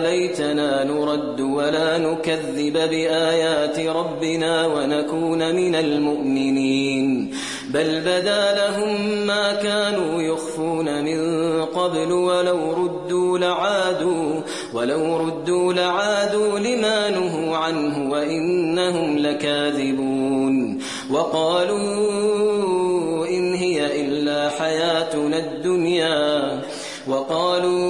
ليتنا نرد ولا نكذب بآيات ربنا ونكون من المؤمنين. بل بدا لهم ما كانوا يخفون من قبل ولو ردوا لعادوا ولو ردوا لعادوا لما نهوا عنه وإنهم لكاذبون. وقالوا إن هي إلا حياتنا الدنيا. وقالوا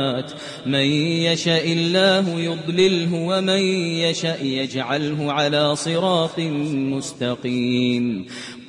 من يشاء الله يضلله ومن يشاء يجعله على صراط مستقيم.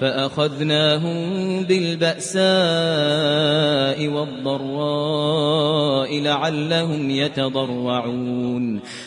فأخذناهم بالبأساء والضراء لعلهم يتضرعون.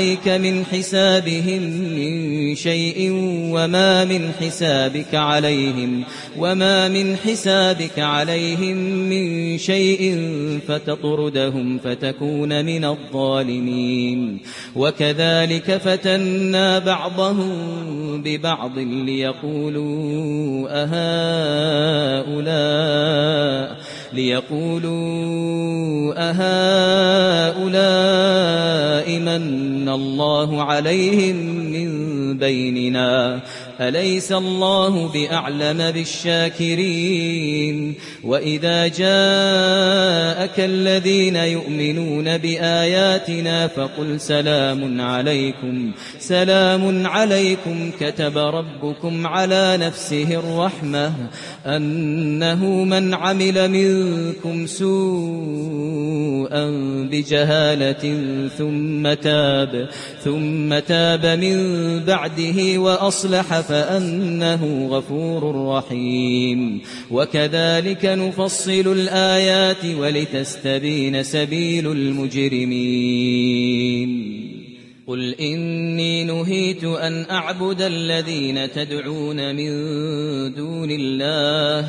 عليك من حسابهم من شيء وما من حسابك عليهم وما من حسابك عليهم من شيء فتطردهم فتكون من الظالمين وكذلك فتنا بعضهم ببعض ليقولوا أهؤلاء ليقولوا أهؤلاء من الله عليهم من بيننا أليس الله بأعلم بالشاكرين؟ وإذا جاءك الذين يؤمنون بآياتنا فقل سلام عليكم. سلام عليكم كتب ربكم على نفسه الرحمة أنه من عمل منكم سوءا بجهالة ثم تاب ثم تاب من بعده وأصلح فأنه غفور رحيم وكذلك نفصل الآيات ولتستبين سبيل المجرمين قل إني نهيت أن أعبد الذين تدعون من دون الله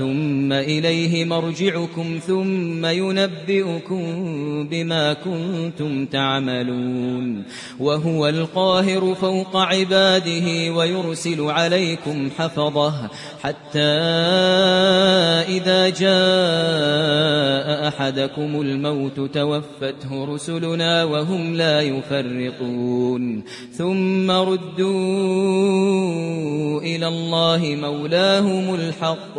ثم إليه مرجعكم ثم ينبئكم بما كنتم تعملون وهو القاهر فوق عباده ويرسل عليكم حفظه حتى إذا جاء أحدكم الموت توفته رسلنا وهم لا يفرقون ثم ردوا إلى الله مولاهم الحق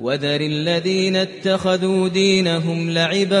وذر الذين اتخذوا دينهم لعبا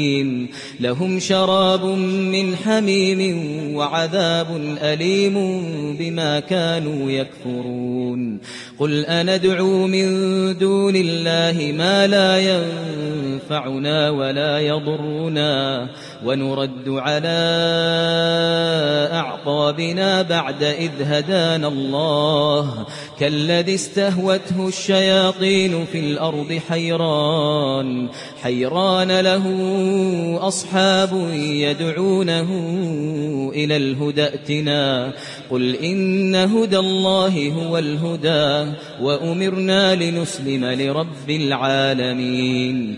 لهم شراب من حميم وعذاب أليم بما كانوا يكفرون. قل أندعو من دون الله ما لا ينفعنا ولا يضرنا ونرد على أعقابنا بعد إذ هدانا الله. كالذي استهوته الشياطين في الأرض حيران. حيران له أصحاب يدعونه إلى الهدى ائتنا. قل إن هدى الله هو الهدى وأمرنا لنسلم لرب رب العالمين.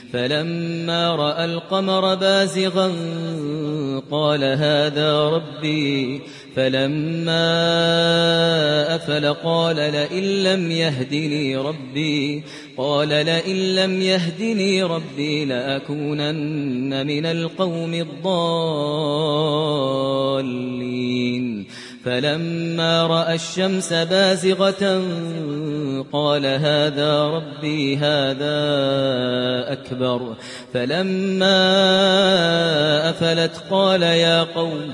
فلما رأى القمر بازغا قال هذا ربي فلما أفل قال لئن لم يهدني ربي قال لئن لم يهدني ربي لأكونن من القوم الضالين. فلما رأى الشمس بازغة قال هذا ربي هذا أكبر. فلما أفلت قال يا قوم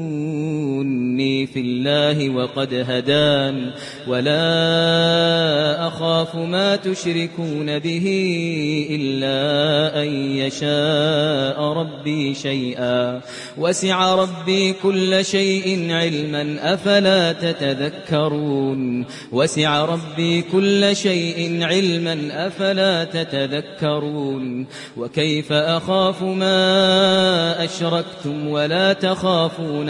أتحاجوني في الله وقد هدان ولا أخاف ما تشركون به إلا أن يشاء ربي شيئا. وسع ربي كل شيء علما أفلا تتذكرون. وسع ربي كل شيء علما أفلا تتذكرون. وكيف أخاف ما أشركتم ولا تخافون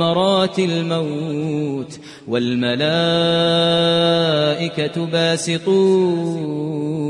غمرات الموت والملائكة باسطوا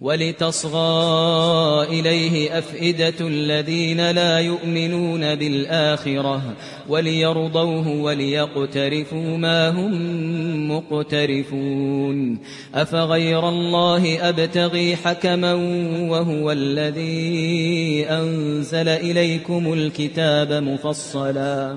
ولتصغى إليه أفئدة الذين لا يؤمنون بالآخرة وليرضوه وليقترفوا ما هم مقترفون أفغير الله أبتغي حكما وهو الذي أنزل إليكم الكتاب مفصلا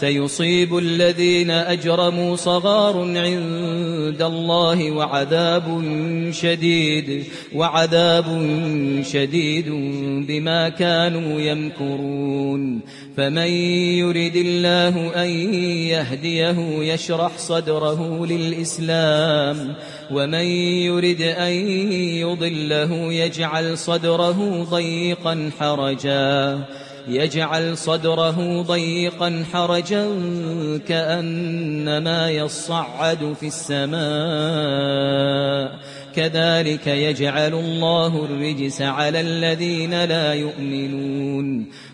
سيصيب الذين أجرموا صغار عند الله وعذاب شديد وعذاب شديد بما كانوا يمكرون. فمن يرد الله أن يهديه يشرح صدره للإسلام ومن يرد أن يضله يجعل صدره ضيقا حرجا. يجعل صدره ضيقا حرجا كأنما يصعد في السماء. كذلك يجعل الله الرجس على الذين لا يؤمنون.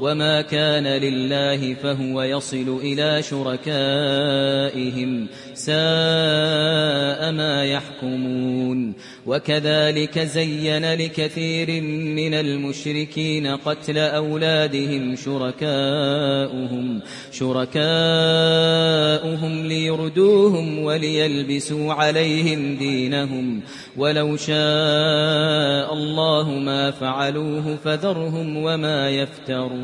وما كان لله فهو يصل إلى شركائهم ساء ما يحكمون وكذلك زين لكثير من المشركين قتل أولادهم شركاؤهم شركاؤهم ليردوهم وليلبسوا عليهم دينهم ولو شاء الله ما فعلوه فذرهم وما يفترون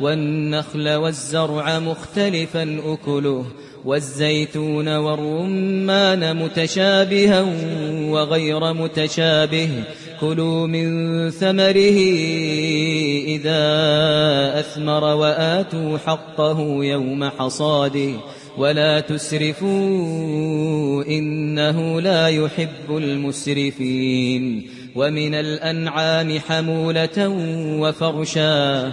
والنخل والزرع مختلفا أكله والزيتون والرمان متشابها وغير متشابه. كلوا من ثمره إذا أثمر وآتوا حقه يوم حصاده. ولا تسرفوا إنه لا يحب المسرفين. ومن الأنعام حمولة وفرشا.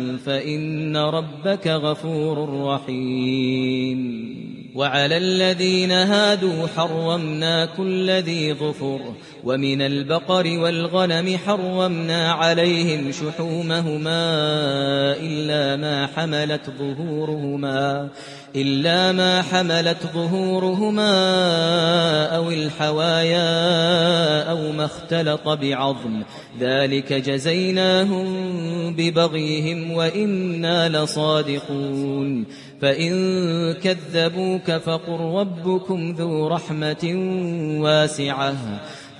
فإن ربك غفور رحيم. وعلى الذين هادوا حرمنا كل ذي ظفر ومن البقر والغنم حرمنا عليهم شحومهما إلا ما حملت ظهورهما إلا ما حملت ظهورهما أو الحوايا أو ما اختلط بعظم. ذلك جزيناهم ببغيهم وإنا لصادقون. فإن كذبوك فقل ربكم ذو رحمة واسعة.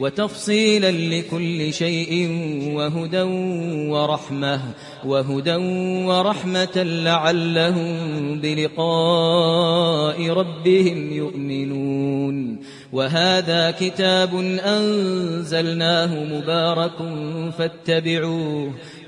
وتفصيلا لكل شيء وهدى ورحمة وهدى ورحمة لعلهم بلقاء ربهم يؤمنون. وهذا كتاب أنزلناه مبارك فاتبعوه.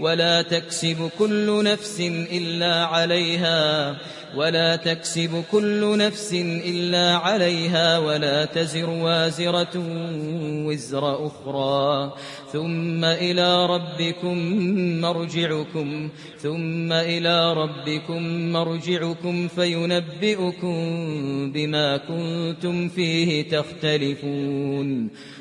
ولا تكسب كل نفس إلا عليها ولا تكسب كل نفس إلا عليها ولا تزر وازرة وزر أخرى. ثم إلى ربكم مرجعكم ثم إلى ربكم مرجعكم فينبئكم بما كنتم فيه تختلفون.